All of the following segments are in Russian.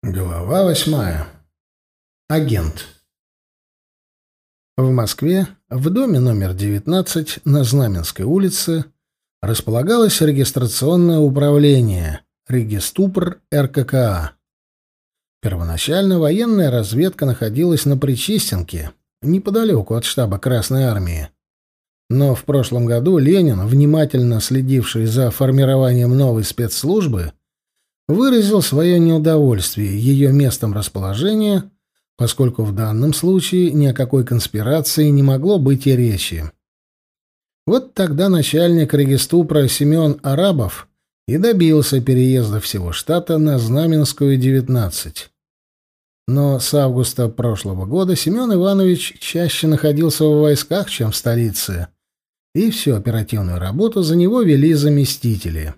Глава восьмая. Агент. В Москве, в доме номер 19 на Знаменской улице, располагалось регистрационное управление Региступр РККА. Первоначально военная разведка находилась на Причистенке, неподалеку от штаба Красной Армии. Но в прошлом году Ленин, внимательно следивший за формированием новой спецслужбы, выразил свое неудовольствие ее местом расположения, поскольку в данном случае ни о какой конспирации не могло быть и речи. Вот тогда начальник региступра Семен Арабов и добился переезда всего штата на Знаменскую, 19. Но с августа прошлого года Семен Иванович чаще находился в войсках, чем в столице, и всю оперативную работу за него вели заместители.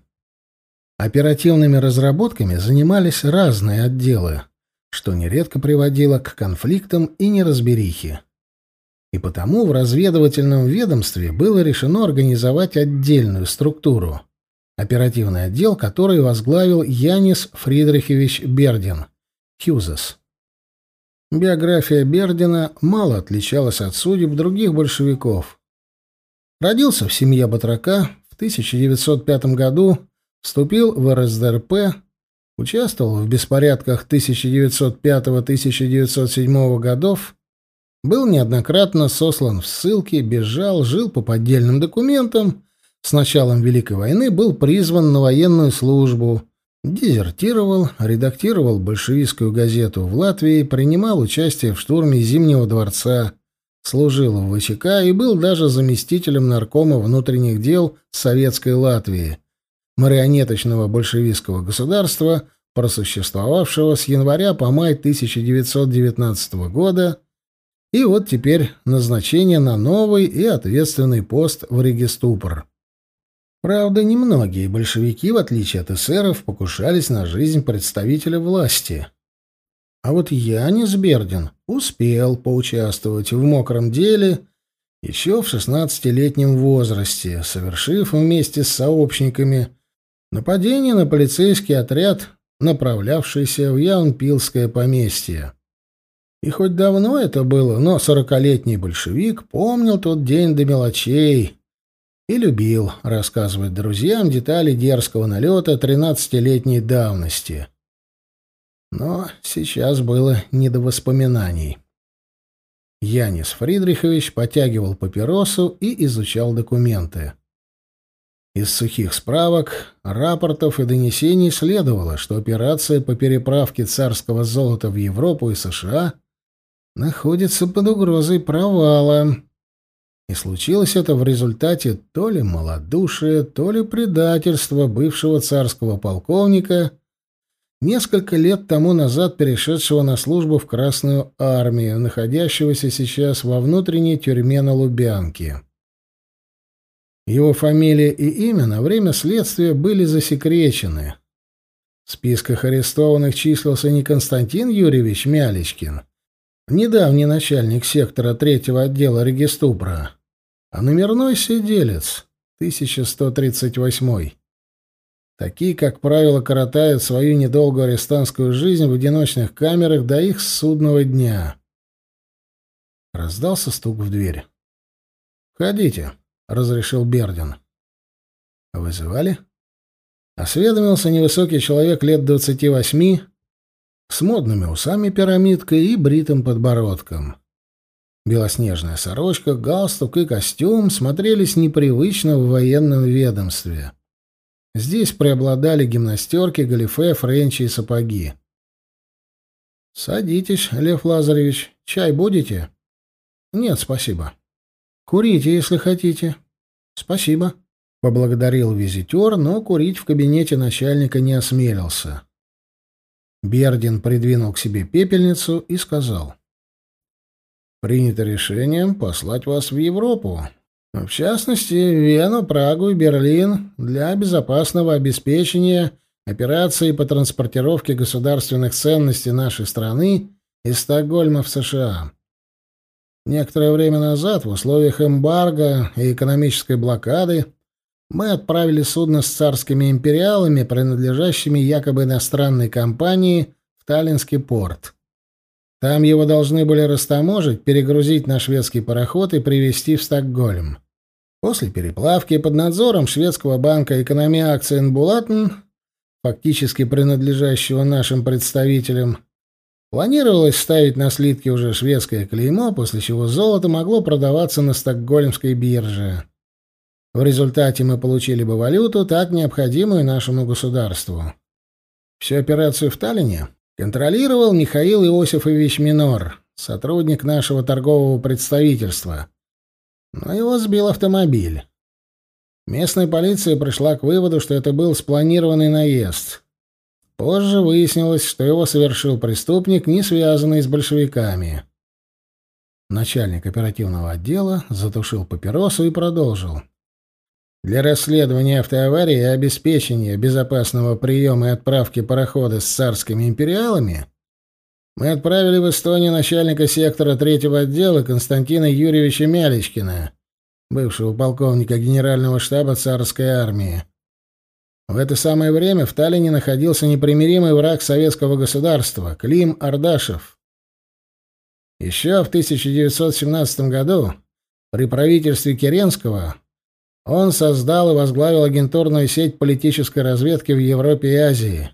Оперативными разработками занимались разные отделы, что нередко приводило к конфликтам и неразберихе. И потому в разведывательном ведомстве было решено организовать отдельную структуру, оперативный отдел, который возглавил Янис Фридрихович Бердин, Хьюзес. Биография Бердина мало отличалась от судеб других большевиков. Родился в семье батрака в 1905 году Вступил в РСДРП, участвовал в беспорядках 1905-1907 годов, был неоднократно сослан в ссылки, бежал, жил по поддельным документам, с началом Великой войны был призван на военную службу, дезертировал, редактировал большевистскую газету в Латвии, принимал участие в штурме Зимнего дворца, служил в ВЧК и был даже заместителем наркома внутренних дел Советской Латвии – марионеточного большевистского государства, просуществовавшего с января по май 1919 года, и вот теперь назначение на новый и ответственный пост в Региступор. Правда, немногие большевики, в отличие от эсеров, покушались на жизнь представителя власти. А вот Янис Бердин успел поучаствовать в мокром деле еще в 16-летнем возрасте, совершив вместе с сообщниками Нападение на полицейский отряд, направлявшийся в Яунпилское поместье. И хоть давно это было, но сорокалетний большевик помнил тот день до мелочей и любил рассказывать друзьям детали дерзкого налета тринадцатилетней давности. Но сейчас было не до воспоминаний. Янис Фридрихович потягивал папиросу и изучал документы. Из сухих справок, рапортов и донесений следовало, что операция по переправке царского золота в Европу и США находится под угрозой провала. И случилось это в результате то ли малодушия, то ли предательства бывшего царского полковника, несколько лет тому назад перешедшего на службу в Красную армию, находящегося сейчас во внутренней тюрьме на Лубянке. Его фамилия и имя на время следствия были засекречены. В списках арестованных числился не Константин Юрьевич Мялечкин, недавний начальник сектора третьего отдела региступра, а номерной сиделец, 1138 Такие, как правило, коротают свою недолгую арестантскую жизнь в одиночных камерах до их судного дня. Раздался стук в дверь. «Входите», разрешил Бердин. Вызывали? Осведомился невысокий человек лет двадцати восьми, с модными усами пирамидкой и бритым подбородком. Белоснежная сорочка, галстук и костюм смотрелись непривычно в военном ведомстве. Здесь преобладали гимнастерки, галифе, френчи и сапоги. «Садитесь, Лев Лазаревич. Чай будете?» «Нет, спасибо». Курите, если хотите. Спасибо. Поблагодарил визитер, но курить в кабинете начальника не осмелился. Бердин придвинул к себе пепельницу и сказал. «Принято решение послать вас в Европу. В частности, Вену, Прагу и Берлин для безопасного обеспечения операции по транспортировке государственных ценностей нашей страны из Стокгольма в США. Некоторое время назад, в условиях эмбарго и экономической блокады, мы отправили судно с царскими империалами, принадлежащими якобы иностранной компании, в Таллинский порт. Там его должны были растаможить, перегрузить на шведский пароход и привезти в Стокгольм. После переплавки под надзором шведского банка «Экономия Акциенбулатен», фактически принадлежащего нашим представителям, планировалось ставить на слитки уже шведское клеймо, после чего золото могло продаваться на стокгольмской бирже. В результате мы получили бы валюту, так необходимую нашему государству. Всю операцию в Таллине контролировал Михаил Иосифович Минор, сотрудник нашего торгового представительства. Но его сбил автомобиль. Местная полиция пришла к выводу, что это был спланированный наезд. Позже выяснилось, что его совершил преступник, не связанный с большевиками. Начальник оперативного отдела затушил папиросу и продолжил. Для расследования автоаварии и обеспечения безопасного приема и отправки парохода с царскими империалами мы отправили в Эстонию начальника сектора третьего отдела Константина Юрьевича Мялечкина, бывшего полковника генерального штаба царской армии. В это самое время в Таллине находился непримиримый враг советского государства Клим Ардашев. Еще в 1917 году при правительстве Керенского он создал и возглавил агентурную сеть политической разведки в Европе и Азии.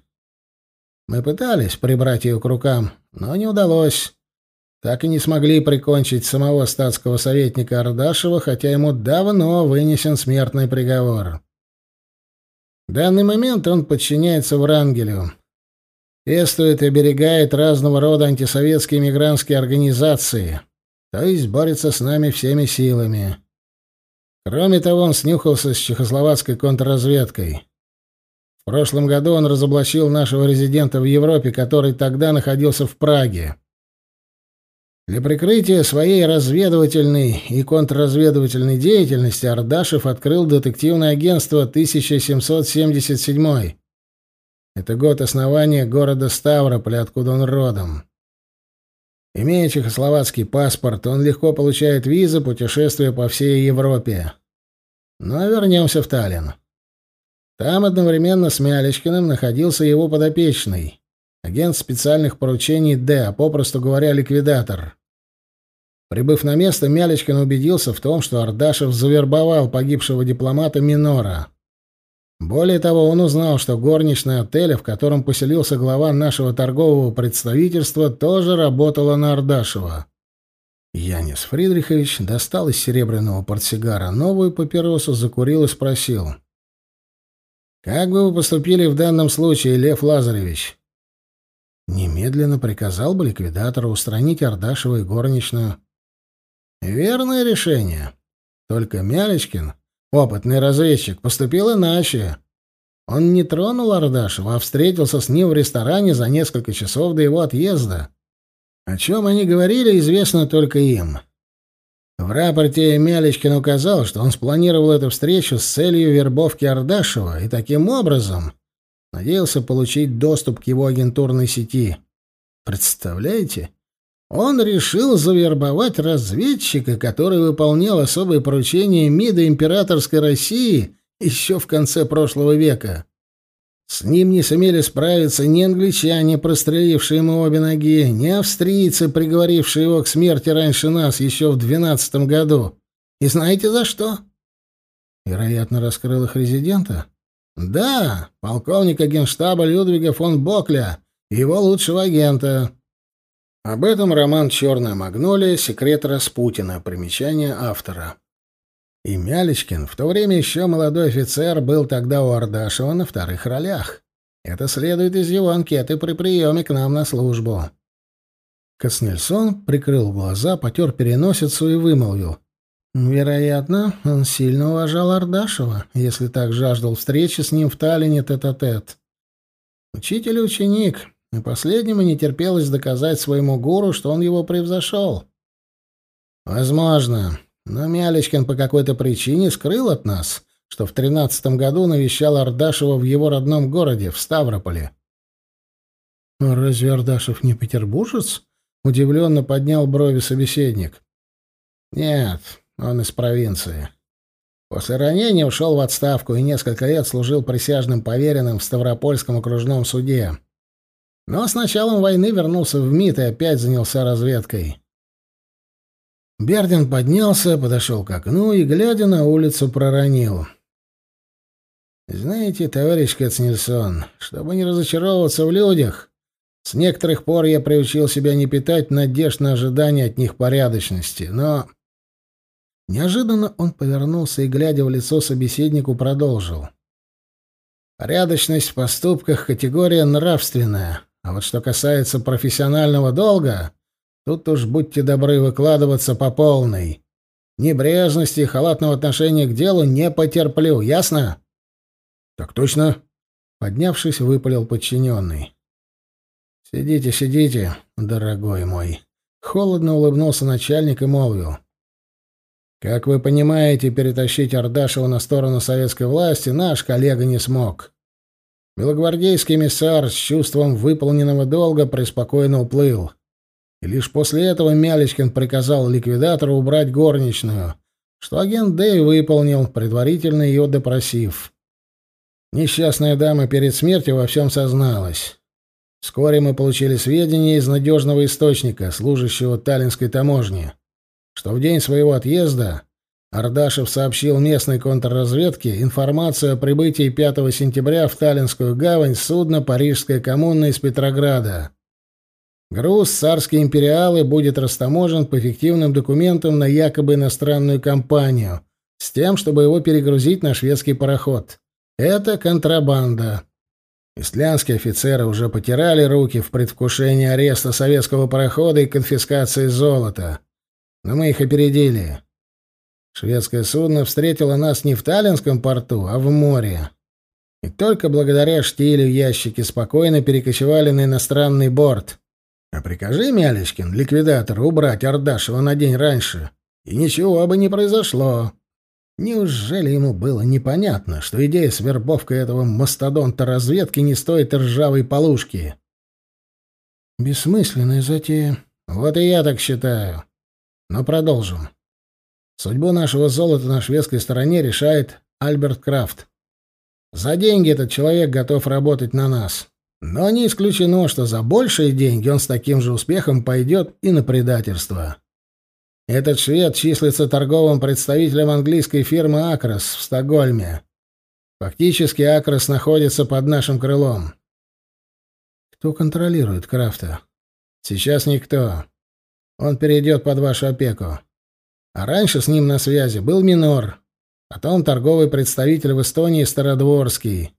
Мы пытались прибрать ее к рукам, но не удалось. Так и не смогли прикончить самого статского советника Ардашева, хотя ему давно вынесен смертный приговор. Данный момент он подчиняется Врангелю. Пестует и оберегает разного рода антисоветские мигрантские организации, то есть борется с нами всеми силами. Кроме того, он снюхался с чехословацкой контрразведкой. В прошлом году он разоблачил нашего резидента в Европе, который тогда находился в Праге. Для прикрытия своей разведывательной и контрразведывательной деятельности Ардашев открыл детективное агентство 1777. Это год основания города Ставрополя, откуда он родом. Имея чехословацкий паспорт, он легко получает визы путешествия по всей Европе. Но вернемся в Таллин. Там одновременно с Мялечкиным находился его подопечный, агент специальных поручений Д, а попросту говоря, ликвидатор. Прибыв на место, Мялечкин убедился в том, что Ардашев завербовал погибшего дипломата Минора. Более того, он узнал, что горничная отеля, в котором поселился глава нашего торгового представительства, тоже работала на Ардашева. Янис Фридрихович достал из серебряного портсигара новую папиросу, закурил и спросил. «Как бы вы поступили в данном случае, Лев Лазаревич?» Немедленно приказал бы ликвидатору устранить Ардашева и горничную. «Верное решение. Только Мялечкин Опытный разведчик поступил иначе. Он не тронул Ардашева, а встретился с ним в ресторане за несколько часов до его отъезда. О чем они говорили, известно только им. В рапорте Мялечкин указал, что он спланировал эту встречу с целью вербовки Ардашева и таким образом надеялся получить доступ к его агентурной сети. Представляете? Он решил завербовать разведчика, который выполнял особые поручения МИДа императорской России еще в конце прошлого века. С ним не сумели справиться ни англичане, прострелившие ему обе ноги, ни австрийцы, приговорившие его к смерти раньше нас, еще в двенадцатом году. И знаете за что? Вероятно, раскрыл их резидента? Да, полковника генштаба Людвига фон Бокля, его лучшего агента. Об этом роман «Черная магнолия. Секрет Распутина». Примечание автора. И Мялечкин, в то время еще молодой офицер, был тогда у Ардашева на вторых ролях. Это следует из его анкеты при приеме к нам на службу. Коснельсон прикрыл глаза, потер переносицу и вымолвил. Вероятно, он сильно уважал Ардашева, если так жаждал встречи с ним в Таллине тет-а-тет. -тет. Учитель и ученик, и последнему не терпелось доказать своему гуру, что он его превзошел. Возможно, но Мялечкин по какой-то причине скрыл от нас, что в тринадцатом году навещал Ардашева в его родном городе, в Ставрополе. «Разве Ардашев не петербуржец?» — удивленно поднял брови собеседник. «Нет, он из провинции. После ранения ушел в отставку и несколько лет служил присяжным поверенным в Ставропольском окружном суде. Но с началом войны вернулся в МИД и опять занялся разведкой. Бердин поднялся, подошел к окну и, глядя на улицу, проронил. «Знаете, товарищ Кацнельсон, чтобы не разочаровываться в людях, с некоторых пор я приучил себя не питать надежд на ожидание от них порядочности, но...» Неожиданно он повернулся и, глядя в лицо собеседнику, продолжил. «Порядочность в поступках — категория нравственная, а вот что касается профессионального долга, тут уж будьте добры выкладываться по полной. Небрежности и халатного отношения к делу не потерплю, ясно?» «Так точно», — поднявшись, выпалил подчиненный. «Сидите, сидите, дорогой мой». Холодно улыбнулся начальник и молвил. «Как вы понимаете, перетащить Ардашева на сторону советской власти наш коллега не смог. Белогвардейский эмиссар с чувством выполненного долга преспокойно уплыл. И лишь после этого Мялечкин приказал ликвидатору убрать горничную, что агент Дэй выполнил, предварительно ее допросив. Несчастная дама перед смертью во всем созналась. Вскоре мы получили сведения из надежного источника, служащего Таллинской таможни, что в день своего отъезда Ардашев сообщил местной контрразведке информацию о прибытии 5 сентября в Таллинскую гавань судна «Парижская коммуна» из Петрограда. Груз «Царские империалы» будет растаможен по фиктивным документам на якобы иностранную компанию, с тем, чтобы его перегрузить на шведский пароход. Это контрабанда. Истлянские офицеры уже потирали руки в предвкушении ареста советского парохода и конфискации золота. Но мы их опередили. Шведское судно встретило нас не в Таллинском порту, а в море. И только благодаря штилю ящики спокойно перекочевали на иностранный борт. А прикажи, Мялечкин, ликвидатору, убрать Ардашева на день раньше, и ничего бы не произошло. Неужели ему было непонятно, что идея с вербовкой этого мастодонта разведки не стоит ржавой полушки? Бессмысленная затея. Вот и я так считаю. Но продолжим. Судьбу нашего золота на шведской стороне решает Альберт Крафт. За деньги этот человек готов работать на нас. Но не исключено, что за большие деньги он с таким же успехом пойдет и на предательство. Этот швед числится торговым представителем английской фирмы «Акрос» в Стокгольме. Фактически «Акрос» находится под нашим крылом. Кто контролирует Крафта? Сейчас никто. Он перейдет под вашу опеку. А раньше с ним на связи был Минор, потом торговый представитель в Эстонии Стародворский.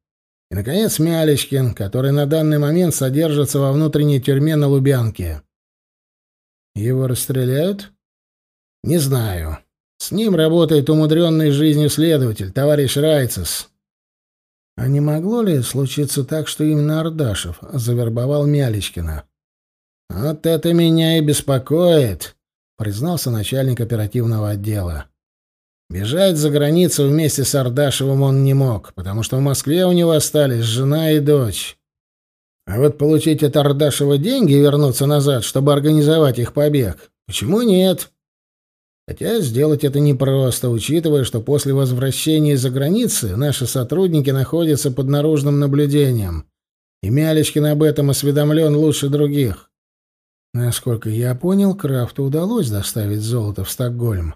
И, наконец, Мялечкин, который на данный момент содержится во внутренней тюрьме на Лубянке. Его расстреляют? Не знаю. С ним работает умудренный жизнью следователь, товарищ Райцес. А не могло ли случиться так, что именно Ардашев завербовал Мялечкина? Вот это меня и беспокоит, признался начальник оперативного отдела. Бежать за границу вместе с Ардашевым он не мог, потому что в Москве у него остались жена и дочь. А вот получить от Ардашева деньги и вернуться назад, чтобы организовать их побег, почему нет? Хотя сделать это непросто, учитывая, что после возвращения из-за границы наши сотрудники находятся под наружным наблюдением. И Мялечкин об этом осведомлен лучше других. Насколько я понял, Крафту удалось доставить золото в Стокгольм.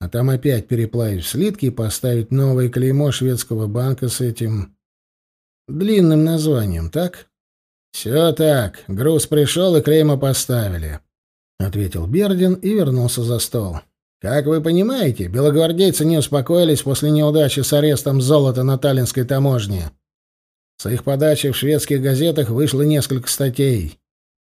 А там опять переплавить слитки и поставить новое клеймо шведского банка с этим... длинным названием, так? «Все так. Груз пришел, и клеймо поставили», — ответил Бердин и вернулся за стол. Как вы понимаете, белогвардейцы не успокоились после неудачи с арестом золота на таллинской таможне. С их подачи в шведских газетах вышло несколько статей.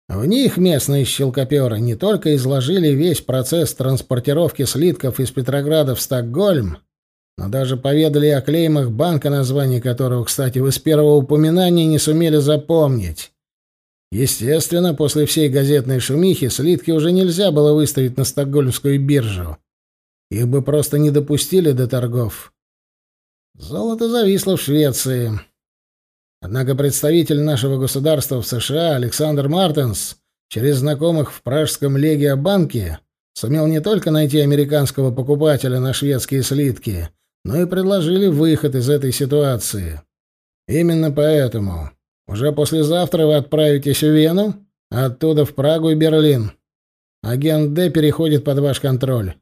В них местные щелкоперы не только изложили весь процесс транспортировки слитков из Петрограда в Стокгольм, но даже поведали о клеймах банка, название которого, кстати, вы с первого упоминания не сумели запомнить. Естественно, после всей газетной шумихи слитки уже нельзя было выставить на стокгольмскую биржу. Их бы просто не допустили до торгов. Золото зависло в Швеции. Однако представитель нашего государства в США Александр Мартенс через знакомых в Пражском Легио-банке сумел не только найти американского покупателя на шведские слитки, но и предложили выход из этой ситуации. Именно поэтому Уже послезавтра вы отправитесь в Вену, а оттуда в Прагу и Берлин. Агент Д переходит под ваш контроль.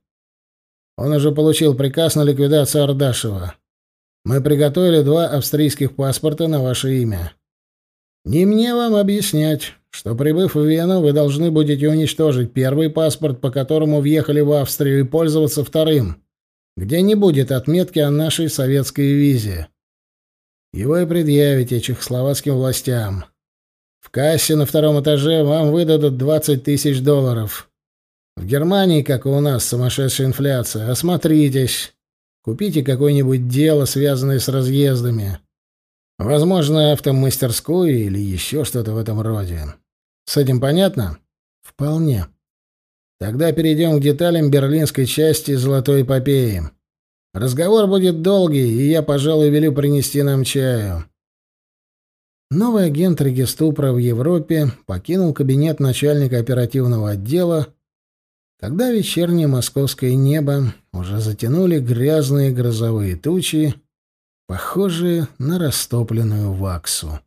Он уже получил приказ на ликвидацию Ардашева. Мы приготовили два австрийских паспорта на ваше имя. Не мне вам объяснять, что, прибыв в Вену, вы должны будете уничтожить первый паспорт, по которому въехали в Австрию, и пользоваться вторым, где не будет отметки о нашей советской визе. Его и предъявите чехословацким властям. В кассе на втором этаже вам выдадут 20 тысяч долларов. В Германии, как и у нас, сумасшедшая инфляция. Осмотритесь. Купите какое-нибудь дело, связанное с разъездами. Возможно, автомастерскую или еще что-то в этом роде. С этим понятно? Вполне. Тогда перейдем к деталям берлинской части «Золотой эпопеи». Разговор будет долгий, и я, пожалуй, велю принести нам чаю. Новый агент Региступра в Европе покинул кабинет начальника оперативного отдела когда вечернее московское небо уже затянули грязные грозовые тучи, похожие на растопленную ваксу.